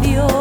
labios.